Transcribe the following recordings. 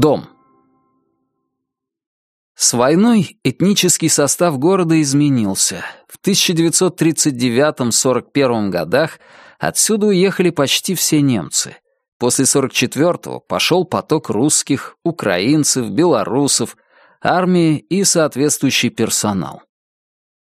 Дом. С войной этнический состав города изменился. В 1939-41 годах отсюда уехали почти все немцы. После 44-го пошел поток русских, украинцев, белорусов, армии и соответствующий персонал.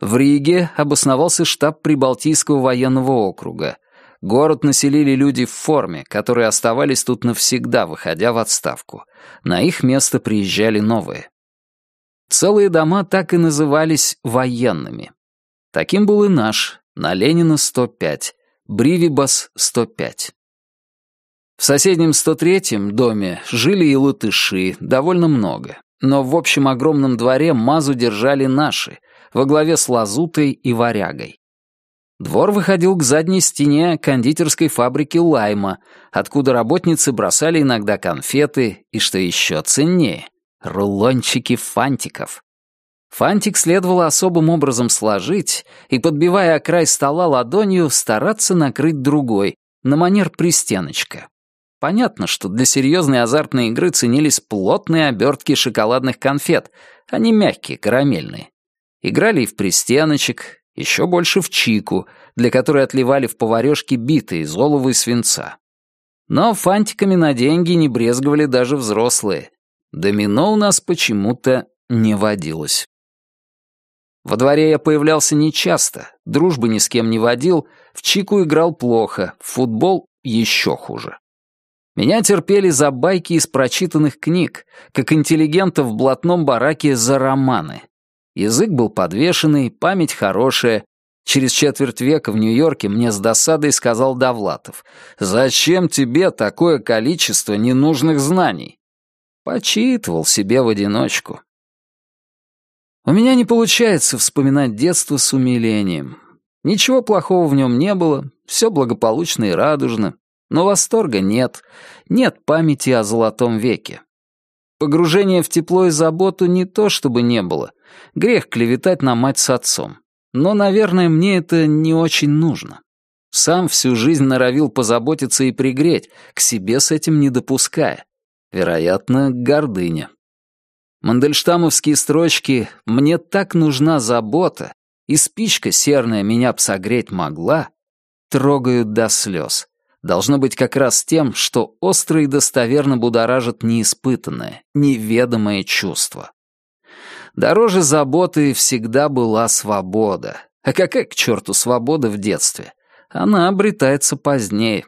В Риге обосновался штаб Прибалтийского военного округа. Город населили люди в форме, которые оставались тут навсегда, выходя в отставку. На их место приезжали новые. Целые дома так и назывались военными. Таким был и наш, на Ленина 105, Бривибас 105. В соседнем 103-м доме жили и латыши, довольно много. Но в общем огромном дворе мазу держали наши, во главе с Лазутой и Варягой. Двор выходил к задней стене кондитерской фабрики «Лайма», откуда работницы бросали иногда конфеты и, что еще ценнее, рулончики фантиков. Фантик следовало особым образом сложить и, подбивая край стола ладонью, стараться накрыть другой, на манер пристеночка. Понятно, что для серьезной азартной игры ценились плотные обертки шоколадных конфет, а не мягкие, карамельные. Играли и в пристеночек, еще больше в чику, для которой отливали в поварёшке биты из олова и свинца. Но фантиками на деньги не брезговали даже взрослые. Домино у нас почему-то не водилось. Во дворе я появлялся нечасто, дружбы ни с кем не водил, в чику играл плохо, в футбол еще хуже. Меня терпели за байки из прочитанных книг, как интеллигента в блатном бараке за романы. Язык был подвешенный, память хорошая. Через четверть века в Нью-Йорке мне с досадой сказал Довлатов, «Зачем тебе такое количество ненужных знаний?» Почитывал себе в одиночку. У меня не получается вспоминать детство с умилением. Ничего плохого в нем не было, все благополучно и радужно. Но восторга нет, нет памяти о золотом веке. Погружение в тепло и заботу не то, чтобы не было. Грех клеветать на мать с отцом. Но, наверное, мне это не очень нужно. Сам всю жизнь норовил позаботиться и пригреть, к себе с этим не допуская. Вероятно, гордыня. Мандельштамовские строчки «Мне так нужна забота» и спичка серная меня б согреть могла трогают до слез должно быть как раз тем, что остро и достоверно будоражит неиспытанное, неведомое чувство. Дороже заботы всегда была свобода. А какая к черту свобода в детстве? Она обретается позднее.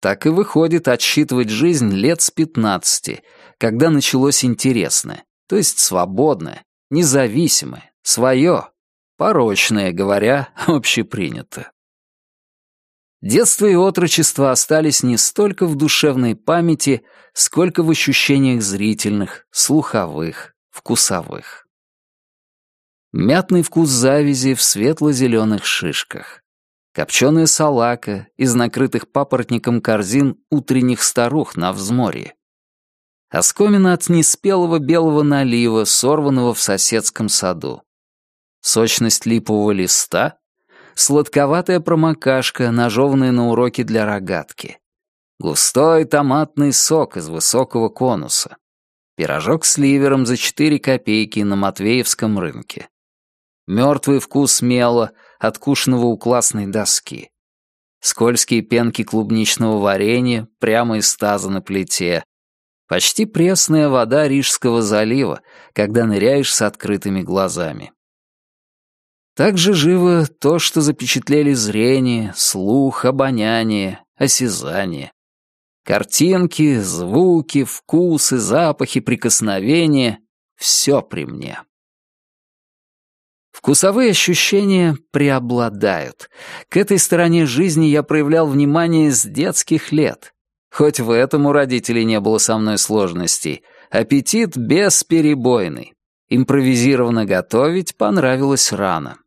Так и выходит отсчитывать жизнь лет с пятнадцати, когда началось интересное, то есть свободное, независимое, свое, порочное, говоря общепринято. Детство и отрочество остались не столько в душевной памяти, сколько в ощущениях зрительных, слуховых, вкусовых. Мятный вкус завязи в светло-зеленых шишках. Копченая салака из накрытых папоротником корзин утренних старух на взморье. Оскомина от неспелого белого налива, сорванного в соседском саду. Сочность липового листа сладковатая промокашка, нажеванная на уроке для рогатки. Густой томатный сок из высокого конуса. Пирожок с ливером за 4 копейки на Матвеевском рынке. Мертвый вкус мела, откушенного у классной доски. Скользкие пенки клубничного варенья прямо из таза на плите. Почти пресная вода Рижского залива, когда ныряешь с открытыми глазами. Так же живо то, что запечатлели зрение, слух, обоняние, осязание. Картинки, звуки, вкусы, запахи, прикосновения — все при мне. Вкусовые ощущения преобладают. К этой стороне жизни я проявлял внимание с детских лет. Хоть в этом у родителей не было со мной сложностей. Аппетит бесперебойный. Импровизированно готовить понравилось рано.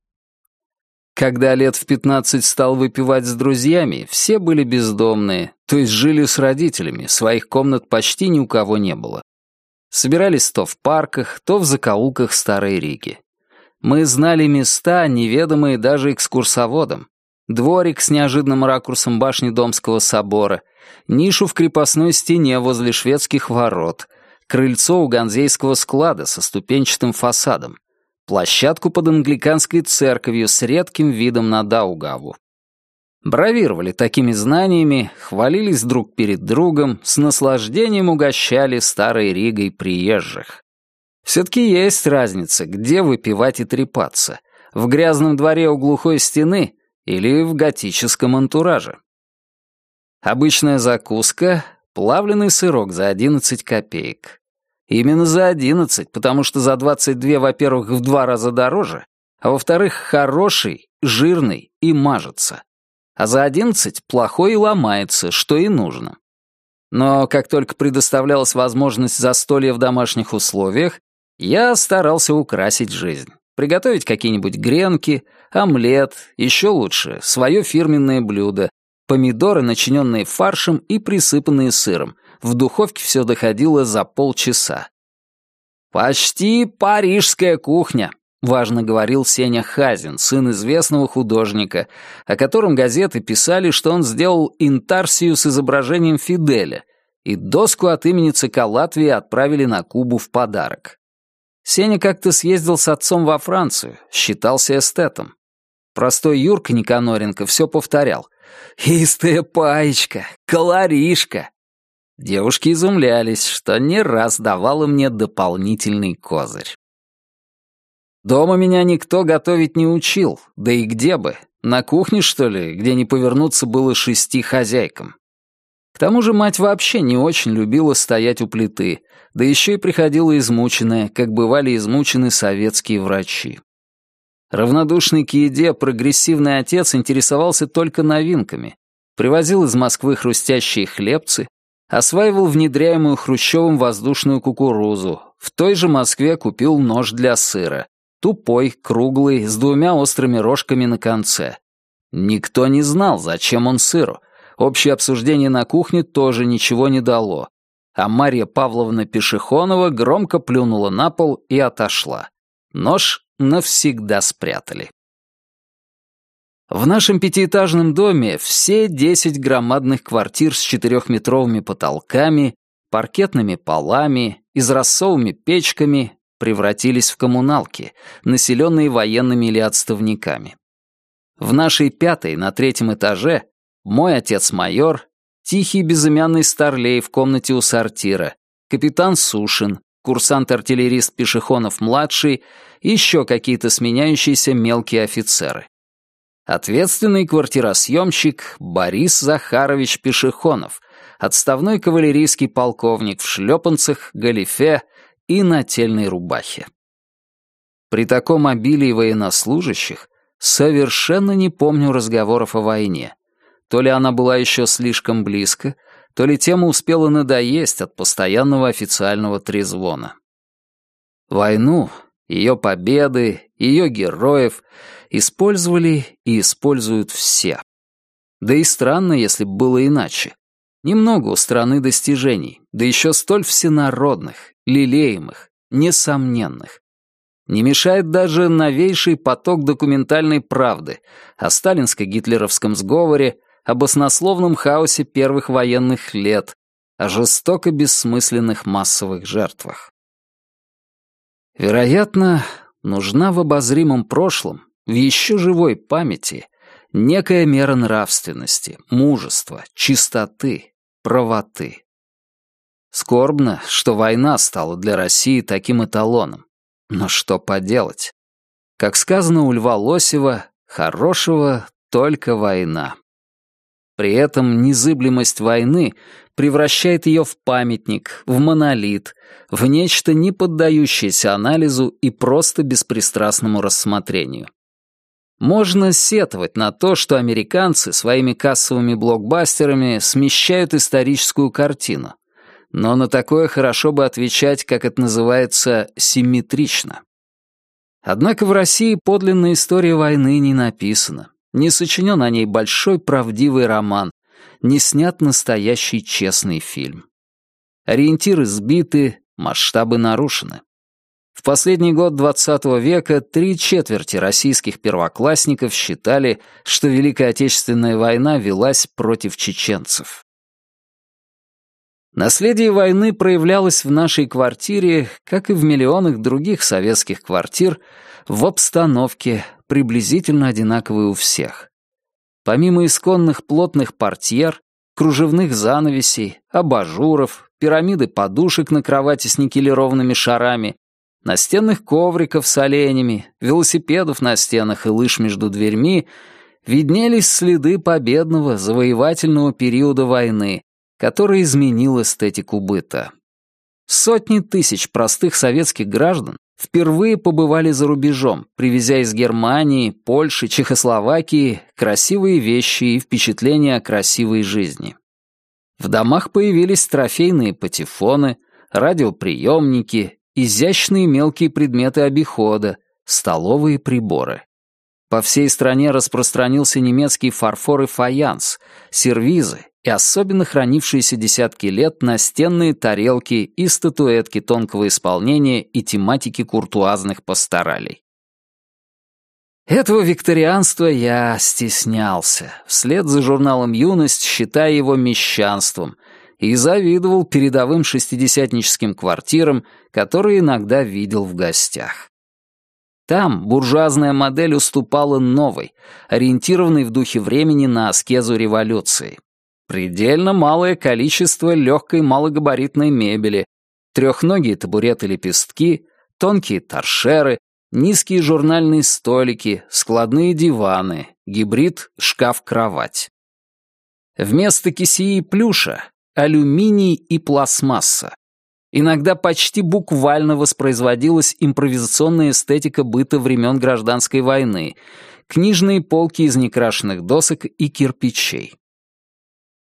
Когда лет в пятнадцать стал выпивать с друзьями, все были бездомные, то есть жили с родителями, своих комнат почти ни у кого не было. Собирались то в парках, то в закоулках Старой Риги. Мы знали места, неведомые даже экскурсоводам. Дворик с неожиданным ракурсом башни Домского собора, нишу в крепостной стене возле шведских ворот, крыльцо у Ганзейского склада со ступенчатым фасадом, площадку под англиканской церковью с редким видом на Даугаву. Бравировали такими знаниями, хвалились друг перед другом, с наслаждением угощали старой Ригой приезжих. Все-таки есть разница, где выпивать и трепаться. В грязном дворе у глухой стены или в готическом антураже. Обычная закуска — плавленый сырок за 11 копеек. Именно за 11, потому что за 22, во-первых, в два раза дороже, а во-вторых, хороший, жирный и мажется. А за 11 плохой и ломается, что и нужно. Но как только предоставлялась возможность застолья в домашних условиях, я старался украсить жизнь. Приготовить какие-нибудь гренки, омлет, еще лучше, свое фирменное блюдо, помидоры, начиненные фаршем и присыпанные сыром. В духовке все доходило за полчаса. «Почти парижская кухня», — важно говорил Сеня Хазин, сын известного художника, о котором газеты писали, что он сделал интарсию с изображением Фиделя, и доску от имени ЦК Латвии отправили на Кубу в подарок. Сеня как-то съездил с отцом во Францию, считался эстетом. Простой Юрка Никаноренко все повторял. «Истая паечка, колоришка!» Девушки изумлялись, что не раз давала мне дополнительный козырь. Дома меня никто готовить не учил, да и где бы. На кухне, что ли, где не повернуться было шести хозяйкам. К тому же мать вообще не очень любила стоять у плиты, да еще и приходила измученная, как бывали измучены советские врачи. Равнодушный к еде прогрессивный отец интересовался только новинками, привозил из Москвы хрустящие хлебцы, осваивал внедряемую Хрущевым воздушную кукурузу, в той же Москве купил нож для сыра, тупой, круглый, с двумя острыми рожками на конце. Никто не знал, зачем он сыру, Общее обсуждение на кухне тоже ничего не дало. А Марья Павловна Пешехонова громко плюнула на пол и отошла. Нож навсегда спрятали. В нашем пятиэтажном доме все десять громадных квартир с четырехметровыми потолками, паркетными полами, израссовыми печками превратились в коммуналки, населенные военными или отставниками. В нашей пятой на третьем этаже мой отец майор, тихий безымянный старлей в комнате у сортира, капитан Сушин, курсант-артиллерист Пешехонов-младший еще какие-то сменяющиеся мелкие офицеры. Ответственный квартиросъемщик Борис Захарович Пешехонов, отставной кавалерийский полковник в шлепанцах, галифе и нательной рубахе. При таком обилии военнослужащих совершенно не помню разговоров о войне. То ли она была еще слишком близко, то ли тема успела надоесть от постоянного официального трезвона. Войну, ее победы, ее героев использовали и используют все. Да и странно, если бы было иначе. Немного у страны достижений, да еще столь всенародных, лелеемых, несомненных. Не мешает даже новейший поток документальной правды о сталинско-гитлеровском сговоре, об оснословном хаосе первых военных лет, о жестоко бессмысленных массовых жертвах. Вероятно, нужна в обозримом прошлом, в еще живой памяти, некая мера нравственности, мужества, чистоты, правоты. Скорбно, что война стала для России таким эталоном. Но что поделать? Как сказано у Льва Лосева, хорошего только война. При этом незыблемость войны превращает ее в памятник, в монолит, в нечто не поддающееся анализу и просто беспристрастному рассмотрению. Можно сетовать на то, что американцы своими кассовыми блокбастерами смещают историческую картину, но на такое хорошо бы отвечать, как это называется, симметрично. Однако в России подлинная история войны не написана не сочинен о ней большой правдивый роман, не снят настоящий честный фильм. Ориентиры сбиты, масштабы нарушены. В последний год XX века три четверти российских первоклассников считали, что Великая Отечественная война велась против чеченцев. Наследие войны проявлялось в нашей квартире, как и в миллионах других советских квартир, в обстановке, приблизительно одинаковой у всех. Помимо исконных плотных портьер, кружевных занавесей, абажуров, пирамиды подушек на кровати с никелированными шарами, настенных ковриков с оленями, велосипедов на стенах и лыж между дверьми, виднелись следы победного завоевательного периода войны, который изменил эстетику быта. Сотни тысяч простых советских граждан впервые побывали за рубежом, привезя из Германии, Польши, Чехословакии красивые вещи и впечатления о красивой жизни. В домах появились трофейные патефоны, радиоприемники, изящные мелкие предметы обихода, столовые приборы. По всей стране распространился немецкий фарфор и фаянс, сервизы и особенно хранившиеся десятки лет настенные тарелки и статуэтки тонкого исполнения и тематики куртуазных пасторалей. Этого викторианства я стеснялся, вслед за журналом «Юность», считая его мещанством, и завидовал передовым шестидесятническим квартирам, которые иногда видел в гостях. Там буржуазная модель уступала новой, ориентированной в духе времени на аскезу революции. Предельно малое количество легкой малогабаритной мебели, трехногие табуреты-лепестки, тонкие торшеры, низкие журнальные столики, складные диваны, гибрид шкаф-кровать. Вместо кисеи и плюша — алюминий и пластмасса. Иногда почти буквально воспроизводилась импровизационная эстетика быта времен Гражданской войны, книжные полки из некрашенных досок и кирпичей.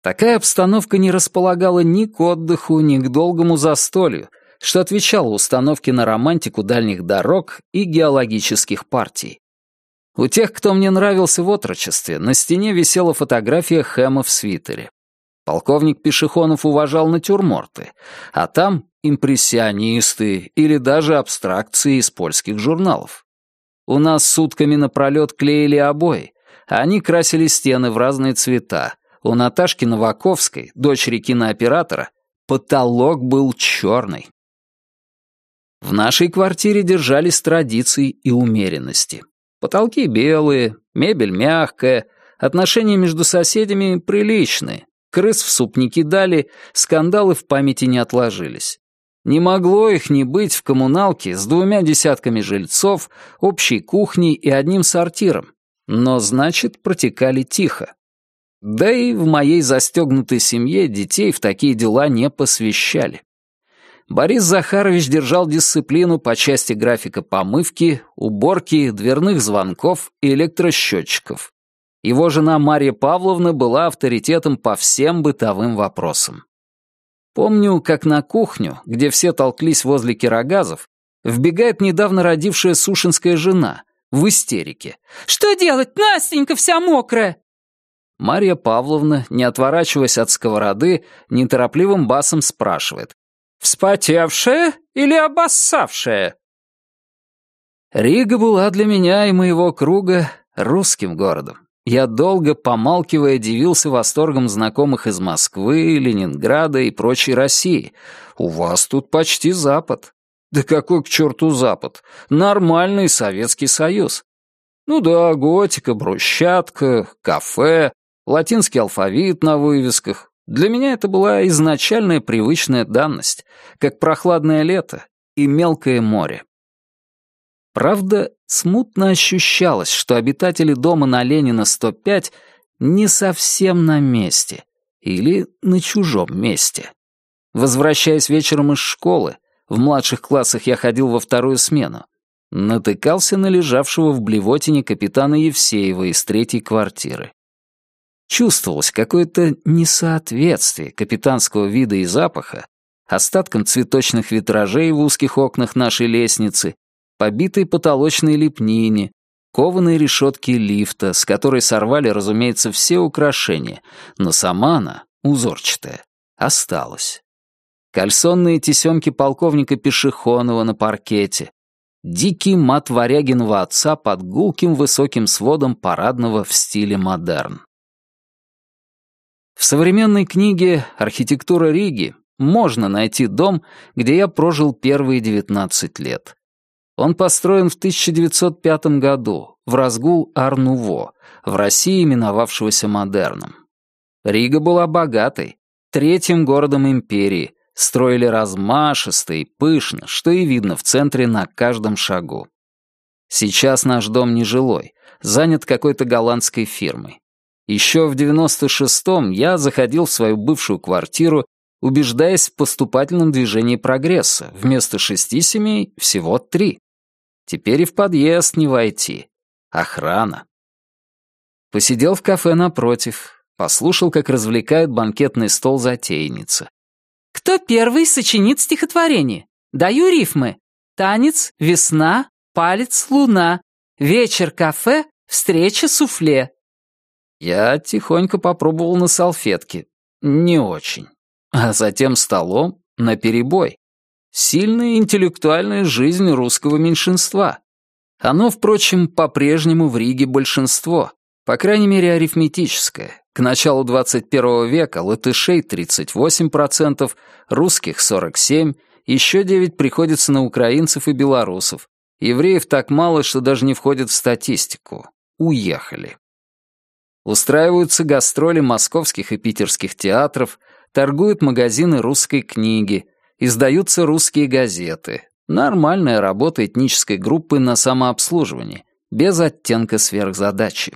Такая обстановка не располагала ни к отдыху, ни к долгому застолью, что отвечало установке на романтику дальних дорог и геологических партий. У тех, кто мне нравился в отрочестве, на стене висела фотография Хэма в свитере. Полковник Пешехонов уважал натюрморты, а там импрессионисты или даже абстракции из польских журналов. У нас сутками напролет клеили обои, а они красили стены в разные цвета. У Наташки Новаковской, дочери кинооператора, потолок был черный. В нашей квартире держались традиции и умеренности. Потолки белые, мебель мягкая, отношения между соседями приличные, Крыс в суп не кидали, скандалы в памяти не отложились. Не могло их не быть в коммуналке с двумя десятками жильцов, общей кухней и одним сортиром. Но, значит, протекали тихо. Да и в моей застегнутой семье детей в такие дела не посвящали. Борис Захарович держал дисциплину по части графика помывки, уборки, дверных звонков и электросчетчиков. Его жена Марья Павловна была авторитетом по всем бытовым вопросам. Помню, как на кухню, где все толклись возле кирогазов, вбегает недавно родившая сушинская жена в истерике. «Что делать? Настенька вся мокрая!» Марья Павловна, не отворачиваясь от сковороды, неторопливым басом спрашивает. «Вспотевшая или обоссавшая?» Рига была для меня и моего круга русским городом. Я долго, помалкивая, дивился восторгом знакомых из Москвы, Ленинграда и прочей России. «У вас тут почти Запад». «Да какой к черту Запад? Нормальный Советский Союз». Ну да, готика, брусчатка, кафе, латинский алфавит на вывесках. Для меня это была изначальная привычная данность, как прохладное лето и мелкое море. Правда, смутно ощущалось, что обитатели дома на Ленина 105 не совсем на месте или на чужом месте. Возвращаясь вечером из школы, в младших классах я ходил во вторую смену, натыкался на лежавшего в блевотине капитана Евсеева из третьей квартиры. Чувствовалось какое-то несоответствие капитанского вида и запаха остаткам цветочных витражей в узких окнах нашей лестницы побитой потолочной лепнине, кованой решетки лифта, с которой сорвали, разумеется, все украшения, но сама она, узорчатая, осталась. Кальсонные тесемки полковника Пешехонова на паркете, дикий мат Варягинова отца под гулким высоким сводом парадного в стиле модерн. В современной книге «Архитектура Риги» можно найти дом, где я прожил первые 19 лет. Он построен в 1905 году, в разгул Арнуво, в России именовавшегося модерном. Рига была богатой, третьим городом империи, строили размашисто и пышно, что и видно в центре на каждом шагу. Сейчас наш дом нежилой, занят какой-то голландской фирмой. Еще в 96-м я заходил в свою бывшую квартиру, убеждаясь в поступательном движении прогресса. Вместо шести семей всего три. Теперь и в подъезд не войти. Охрана. Посидел в кафе напротив, послушал, как развлекает банкетный стол затейница. «Кто первый сочинит стихотворение? Даю рифмы. Танец, весна, палец, луна. Вечер, кафе, встреча, суфле. Я тихонько попробовал на салфетке. Не очень. А затем столом, на перебой. Сильная интеллектуальная жизнь русского меньшинства. Оно, впрочем, по-прежнему в Риге большинство, по крайней мере арифметическое. К началу 21 века латышей 38%, русских 47%, еще 9% приходится на украинцев и белорусов. Евреев так мало, что даже не входят в статистику. Уехали. Устраиваются гастроли московских и питерских театров, торгуют магазины русской книги, издаются русские газеты. Нормальная работа этнической группы на самообслуживании, без оттенка сверхзадачи.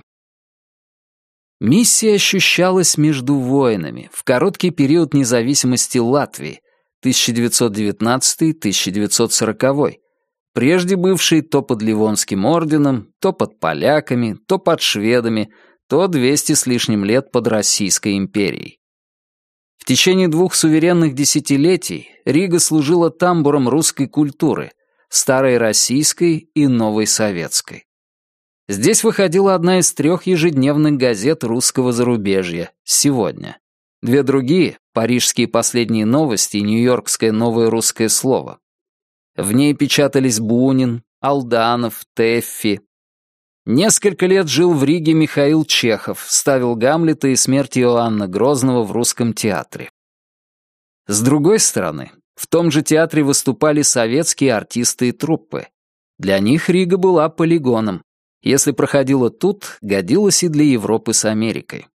Миссия ощущалась между воинами в короткий период независимости Латвии 1919-1940, прежде бывший то под Ливонским орденом, то под поляками, то под шведами, то 200 с лишним лет под Российской империей. В течение двух суверенных десятилетий Рига служила тамбуром русской культуры, старой российской и новой советской. Здесь выходила одна из трех ежедневных газет русского зарубежья «Сегодня». Две другие — «Парижские последние новости» и «Нью-Йоркское новое русское слово». В ней печатались Бунин, Алданов, Теффи, Несколько лет жил в Риге Михаил Чехов, ставил Гамлета и смерть Иоанна Грозного в русском театре. С другой стороны, в том же театре выступали советские артисты и труппы. Для них Рига была полигоном. Если проходила тут, годилась и для Европы с Америкой.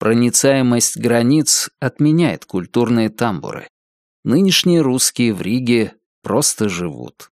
Проницаемость границ отменяет культурные тамбуры. Нынешние русские в Риге просто живут.